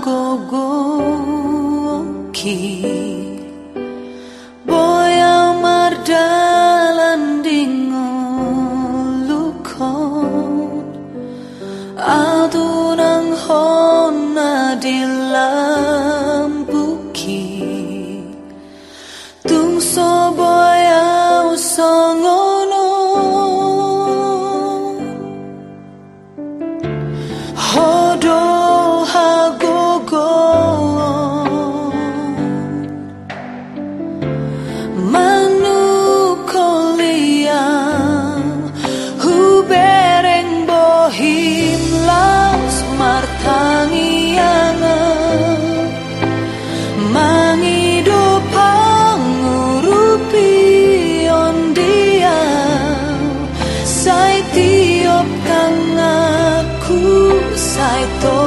午後起き Tuhan Pargogo dia